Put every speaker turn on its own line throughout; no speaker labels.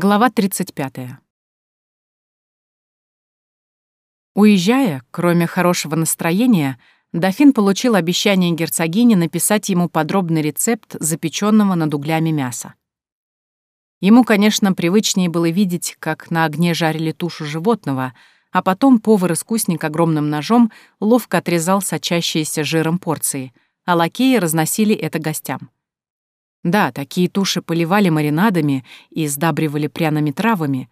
Глава 35. Уезжая, кроме хорошего настроения, дофин получил обещание герцогини написать ему подробный рецепт запеченного над углями мяса. Ему, конечно, привычнее было видеть, как на огне жарили тушу животного, а потом повар-искусник огромным ножом ловко отрезал сочащиеся жиром порции, а лакеи разносили это гостям. Да, такие туши поливали маринадами и сдабривали пряными травами,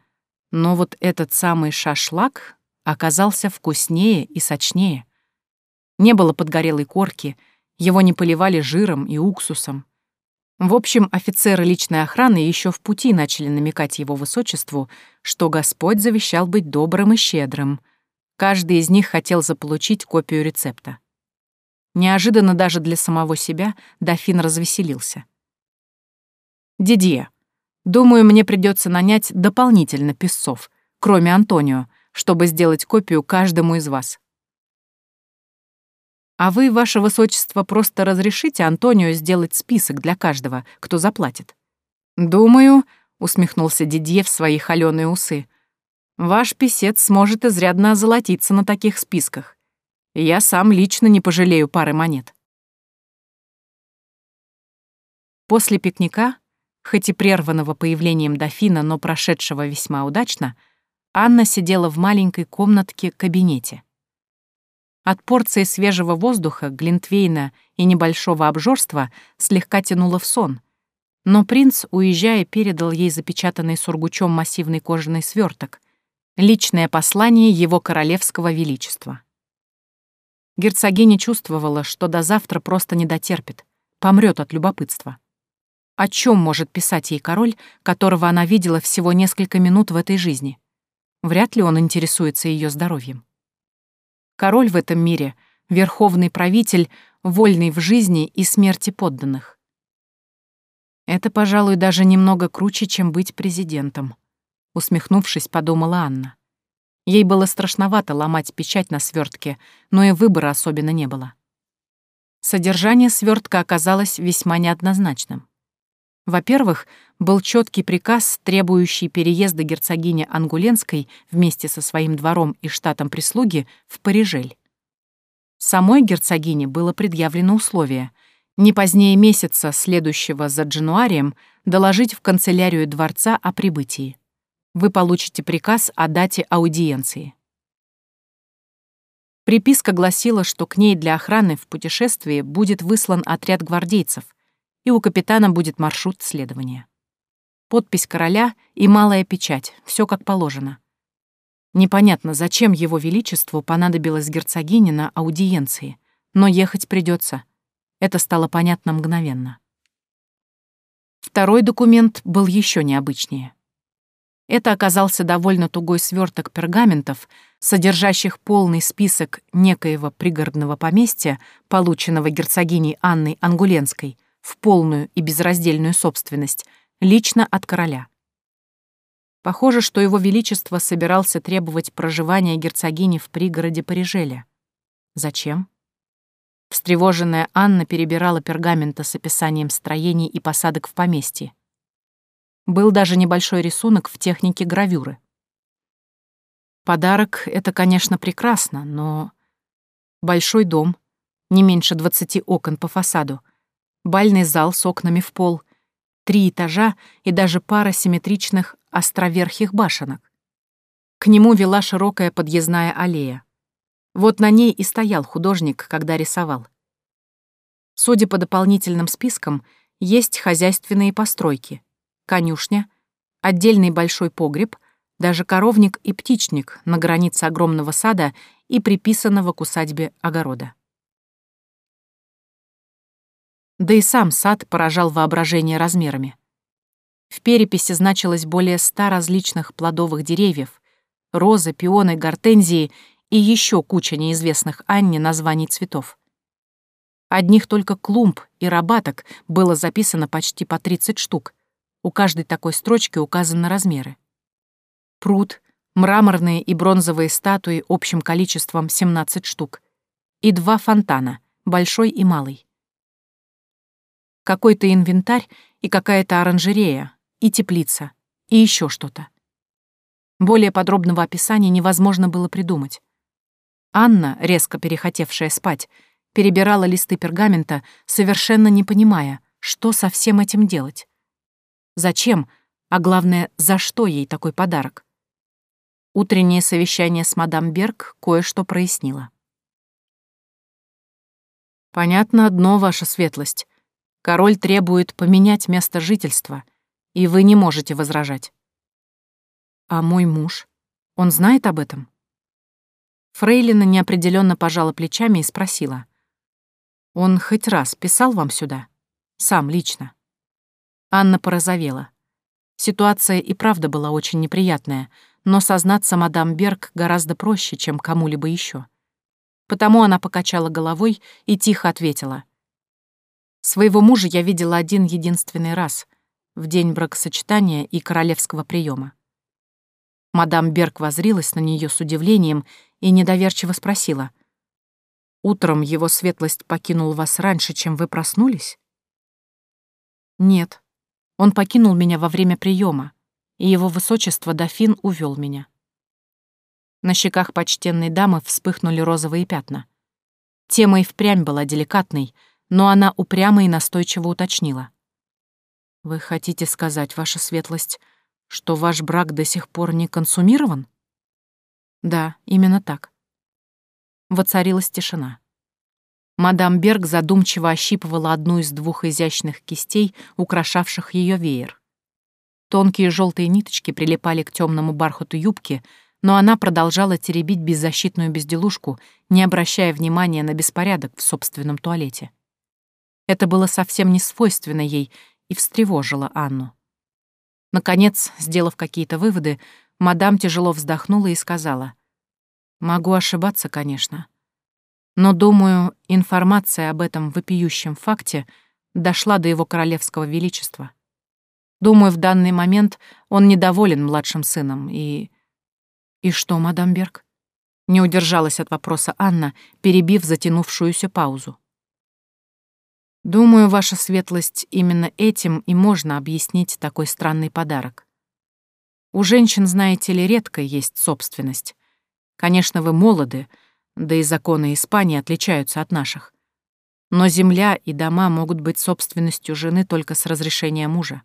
но вот этот самый шашлак оказался вкуснее и сочнее. Не было подгорелой корки, его не поливали жиром и уксусом. В общем, офицеры личной охраны еще в пути начали намекать его высочеству, что Господь завещал быть добрым и щедрым. Каждый из них хотел заполучить копию рецепта. Неожиданно даже для самого себя дофин развеселился. «Дидье, думаю, мне придется нанять дополнительно песцов, кроме Антонио, чтобы сделать копию каждому из вас. А вы, ваше высочество, просто разрешите Антонио сделать список для каждого, кто заплатит. Думаю, усмехнулся Дидье в свои холёные усы. Ваш писец сможет изрядно озолотиться на таких списках. Я сам лично не пожалею пары монет. После пикника хоть и прерванного появлением дофина, но прошедшего весьма удачно, Анна сидела в маленькой комнатке-кабинете. От порции свежего воздуха, глинтвейна и небольшого обжорства слегка тянуло в сон, но принц, уезжая, передал ей запечатанный сургучом массивный кожаный сверток, личное послание его королевского величества. Герцогиня чувствовала, что до завтра просто не дотерпит, помрет от любопытства. О чем может писать ей король, которого она видела всего несколько минут в этой жизни? Вряд ли он интересуется ее здоровьем. Король в этом мире — верховный правитель, вольный в жизни и смерти подданных. Это, пожалуй, даже немного круче, чем быть президентом. Усмехнувшись, подумала Анна. Ей было страшновато ломать печать на свертке, но и выбора особенно не было. Содержание свертка оказалось весьма неоднозначным. Во-первых, был четкий приказ, требующий переезда герцогини Ангуленской вместе со своим двором и штатом прислуги в Парижель. Самой герцогине было предъявлено условие не позднее месяца, следующего за Джануарием, доложить в канцелярию дворца о прибытии. Вы получите приказ о дате аудиенции. Приписка гласила, что к ней для охраны в путешествии будет выслан отряд гвардейцев, и у капитана будет маршрут следования. Подпись короля и малая печать, все как положено. Непонятно, зачем его величеству понадобилось герцогине на аудиенции, но ехать придется. Это стало понятно мгновенно. Второй документ был еще необычнее. Это оказался довольно тугой сверток пергаментов, содержащих полный список некоего пригородного поместья, полученного герцогиней Анной Ангуленской, в полную и безраздельную собственность, лично от короля. Похоже, что его величество собирался требовать проживания герцогини в пригороде Парижеля. Зачем? Встревоженная Анна перебирала пергаменты с описанием строений и посадок в поместье. Был даже небольшой рисунок в технике гравюры. Подарок — это, конечно, прекрасно, но... Большой дом, не меньше двадцати окон по фасаду, бальный зал с окнами в пол, три этажа и даже пара симметричных островерхих башенок. К нему вела широкая подъездная аллея. Вот на ней и стоял художник, когда рисовал. Судя по дополнительным спискам, есть хозяйственные постройки, конюшня, отдельный большой погреб, даже коровник и птичник на границе огромного сада и приписанного к усадьбе огорода. Да и сам сад поражал воображение размерами. В переписи значилось более ста различных плодовых деревьев, розы, пионы, гортензии и еще куча неизвестных Анне названий цветов. Одних только клумб и рабаток было записано почти по 30 штук. У каждой такой строчки указаны размеры. Пруд, мраморные и бронзовые статуи общим количеством 17 штук. И два фонтана, большой и малый какой-то инвентарь и какая-то оранжерея, и теплица, и еще что-то. Более подробного описания невозможно было придумать. Анна, резко перехотевшая спать, перебирала листы пергамента, совершенно не понимая, что со всем этим делать. Зачем, а главное, за что ей такой подарок? Утреннее совещание с мадам Берг кое-что прояснило. «Понятно одно, ваша светлость. Король требует поменять место жительства, и вы не можете возражать. А мой муж? Он знает об этом? Фрейлина неопределенно пожала плечами и спросила. Он хоть раз писал вам сюда? Сам, лично? Анна порозовела. Ситуация и правда была очень неприятная, но сознаться мадам Берг гораздо проще, чем кому-либо еще. Потому она покачала головой и тихо ответила — Своего мужа я видела один единственный раз, в день бракосочетания и королевского приема. Мадам Берг возрилась на нее с удивлением и недоверчиво спросила. «Утром его светлость покинул вас раньше, чем вы проснулись?» «Нет. Он покинул меня во время приема, и его высочество дофин увел меня». На щеках почтенной дамы вспыхнули розовые пятна. Тема и впрямь была деликатной — но она упрямо и настойчиво уточнила. «Вы хотите сказать, ваша светлость, что ваш брак до сих пор не консумирован?» «Да, именно так». Воцарилась тишина. Мадам Берг задумчиво ощипывала одну из двух изящных кистей, украшавших ее веер. Тонкие желтые ниточки прилипали к темному бархату юбки, но она продолжала теребить беззащитную безделушку, не обращая внимания на беспорядок в собственном туалете. Это было совсем не свойственно ей и встревожило Анну. Наконец, сделав какие-то выводы, мадам тяжело вздохнула и сказала. «Могу ошибаться, конечно. Но, думаю, информация об этом вопиющем факте дошла до его королевского величества. Думаю, в данный момент он недоволен младшим сыном и... И что, мадам Берг? Не удержалась от вопроса Анна, перебив затянувшуюся паузу. Думаю, ваша светлость, именно этим и можно объяснить такой странный подарок. У женщин, знаете ли, редко есть собственность. Конечно, вы молоды, да и законы Испании отличаются от наших. Но земля и дома могут быть собственностью жены только с разрешения мужа.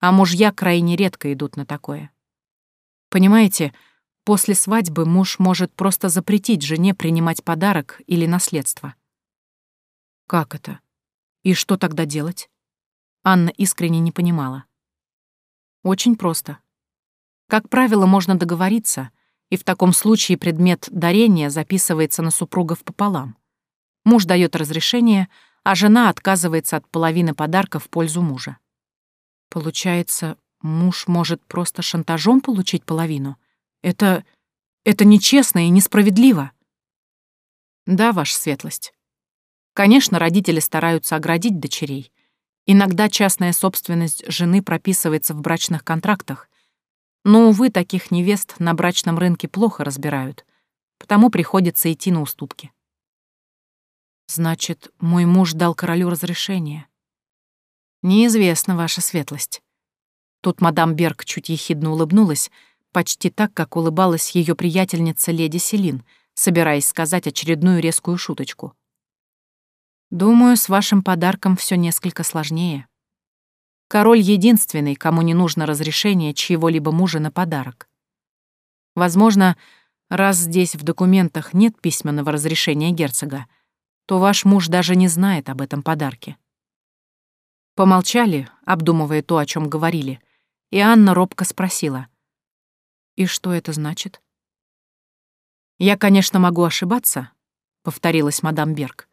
А мужья крайне редко идут на такое. Понимаете, после свадьбы муж может просто запретить жене принимать подарок или наследство. Как это? И что тогда делать? Анна искренне не понимала. Очень просто. Как правило, можно договориться, и в таком случае предмет дарения записывается на супругов пополам. Муж дает разрешение, а жена отказывается от половины подарка в пользу мужа. Получается, муж может просто шантажом получить половину? Это... это нечестно и несправедливо. Да, ваша светлость. Конечно, родители стараются оградить дочерей. Иногда частная собственность жены прописывается в брачных контрактах. Но, увы, таких невест на брачном рынке плохо разбирают, потому приходится идти на уступки. Значит, мой муж дал королю разрешение. Неизвестно, ваша светлость. Тут мадам Берг чуть ехидно улыбнулась, почти так, как улыбалась ее приятельница леди Селин, собираясь сказать очередную резкую шуточку — Думаю, с вашим подарком все несколько сложнее. Король единственный, кому не нужно разрешение чьего-либо мужа на подарок. Возможно, раз здесь в документах нет письменного разрешения герцога, то ваш муж даже не знает об этом подарке. Помолчали, обдумывая то, о чем говорили, и Анна робко спросила. «И что это значит?» «Я, конечно, могу ошибаться», — повторилась мадам Берг.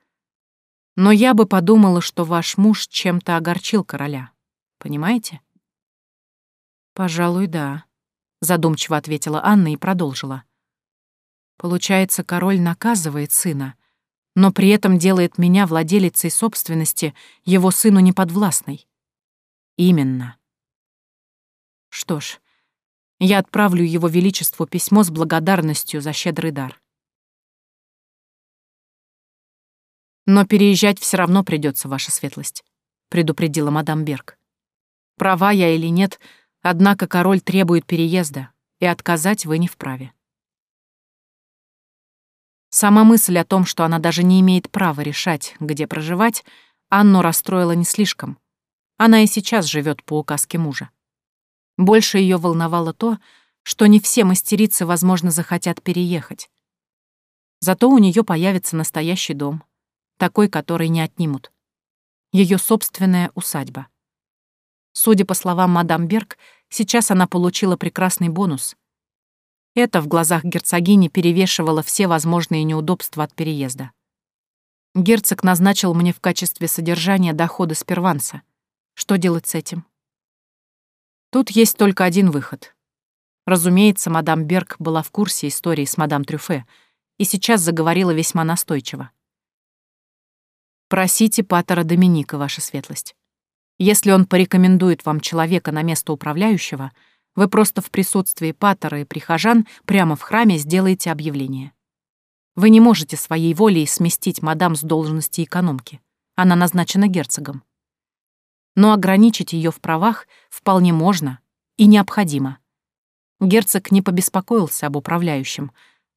Но я бы подумала, что ваш муж чем-то огорчил короля. Понимаете? Пожалуй, да, задумчиво ответила Анна и продолжила. Получается, король наказывает сына, но при этом делает меня владелицей собственности, его сыну неподвластной. Именно. Что ж, я отправлю его величеству письмо с благодарностью за щедрый дар. Но переезжать все равно придется, ваша светлость, предупредила мадам Берг. Права я или нет, Однако король требует переезда, и отказать вы не вправе. Сама мысль о том, что она даже не имеет права решать, где проживать, Анну расстроила не слишком. Она и сейчас живет по указке мужа. Больше ее волновало то, что не все мастерицы, возможно, захотят переехать. Зато у нее появится настоящий дом, такой, который не отнимут. Ее собственная усадьба. Судя по словам мадам Берг, сейчас она получила прекрасный бонус. Это в глазах герцогини перевешивало все возможные неудобства от переезда. Герцог назначил мне в качестве содержания дохода с. Что делать с этим? Тут есть только один выход. Разумеется, мадам Берг была в курсе истории с мадам Трюфе и сейчас заговорила весьма настойчиво. Просите патера Доминика, ваша светлость. Если он порекомендует вам человека на место управляющего, вы просто в присутствии патера и прихожан прямо в храме сделаете объявление. Вы не можете своей волей сместить мадам с должности экономки. Она назначена герцогом. Но ограничить ее в правах вполне можно и необходимо. Герцог не побеспокоился об управляющем,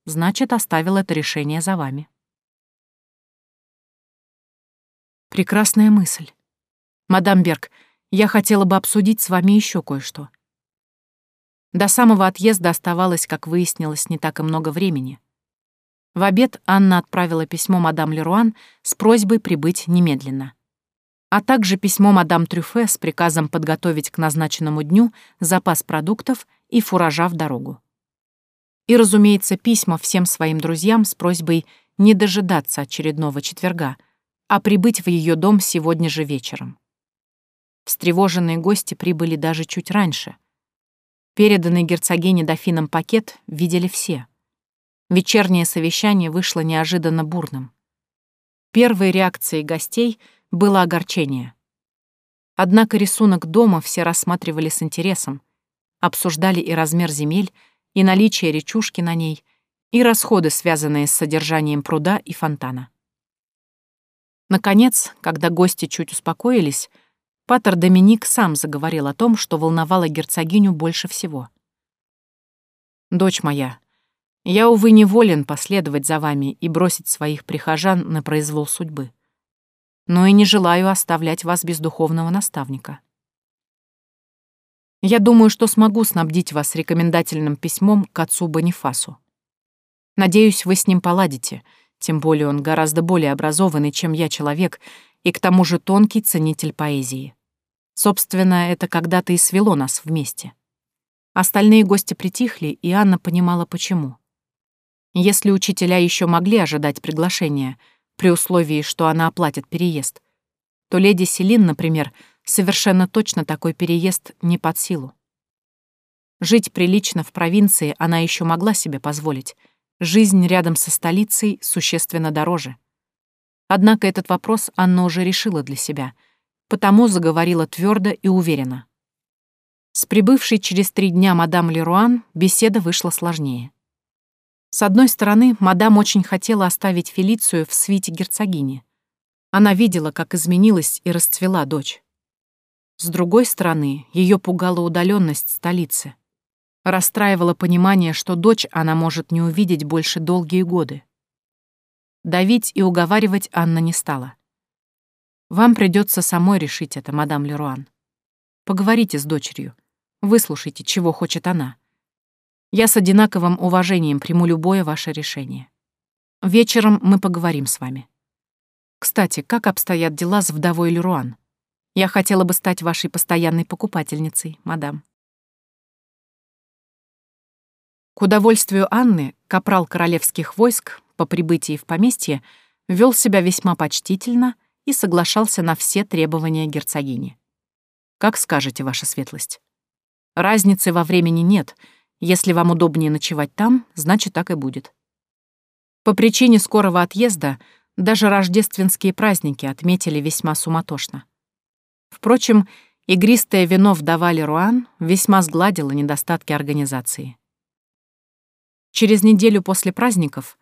значит, оставил это решение за вами. Прекрасная мысль. Мадам Берг, я хотела бы обсудить с вами еще кое-что. До самого отъезда оставалось, как выяснилось, не так и много времени. В обед Анна отправила письмо мадам Леруан с просьбой прибыть немедленно. А также письмо мадам Трюфе с приказом подготовить к назначенному дню запас продуктов и фуража в дорогу. И, разумеется, письма всем своим друзьям с просьбой не дожидаться очередного четверга — а прибыть в ее дом сегодня же вечером. Встревоженные гости прибыли даже чуть раньше. Переданный герцогине дофином пакет видели все. Вечернее совещание вышло неожиданно бурным. Первой реакцией гостей было огорчение. Однако рисунок дома все рассматривали с интересом, обсуждали и размер земель, и наличие речушки на ней, и расходы, связанные с содержанием пруда и фонтана. Наконец, когда гости чуть успокоились, Патер Доминик сам заговорил о том, что волновало герцогиню больше всего. «Дочь моя, я, увы, не волен последовать за вами и бросить своих прихожан на произвол судьбы. Но и не желаю оставлять вас без духовного наставника. Я думаю, что смогу снабдить вас рекомендательным письмом к отцу Бонифасу. Надеюсь, вы с ним поладите — тем более он гораздо более образованный, чем я человек, и к тому же тонкий ценитель поэзии. Собственно, это когда-то и свело нас вместе. Остальные гости притихли, и Анна понимала, почему. Если учителя еще могли ожидать приглашения, при условии, что она оплатит переезд, то леди Селин, например, совершенно точно такой переезд не под силу. Жить прилично в провинции она еще могла себе позволить — Жизнь рядом со столицей существенно дороже. Однако этот вопрос Анна уже решила для себя, потому заговорила твердо и уверенно. С прибывшей через три дня мадам Леруан беседа вышла сложнее. С одной стороны, мадам очень хотела оставить Фелицию в свите герцогини. Она видела, как изменилась и расцвела дочь. С другой стороны, ее пугала удаленность столицы. Расстраивало понимание, что дочь она может не увидеть больше долгие годы. Давить и уговаривать Анна не стала. «Вам придется самой решить это, мадам Леруан. Поговорите с дочерью, выслушайте, чего хочет она. Я с одинаковым уважением приму любое ваше решение. Вечером мы поговорим с вами. Кстати, как обстоят дела с вдовой Леруан? Я хотела бы стать вашей постоянной покупательницей, мадам». К удовольствию Анны, капрал королевских войск по прибытии в поместье вел себя весьма почтительно и соглашался на все требования герцогини. «Как скажете, ваша светлость. Разницы во времени нет. Если вам удобнее ночевать там, значит, так и будет». По причине скорого отъезда даже рождественские праздники отметили весьма суматошно. Впрочем, игристое вино вдова Леруан весьма сгладило недостатки организации. Через неделю после праздников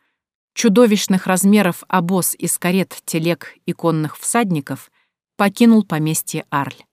чудовищных размеров обоз из карет, телег и конных всадников покинул поместье Арль.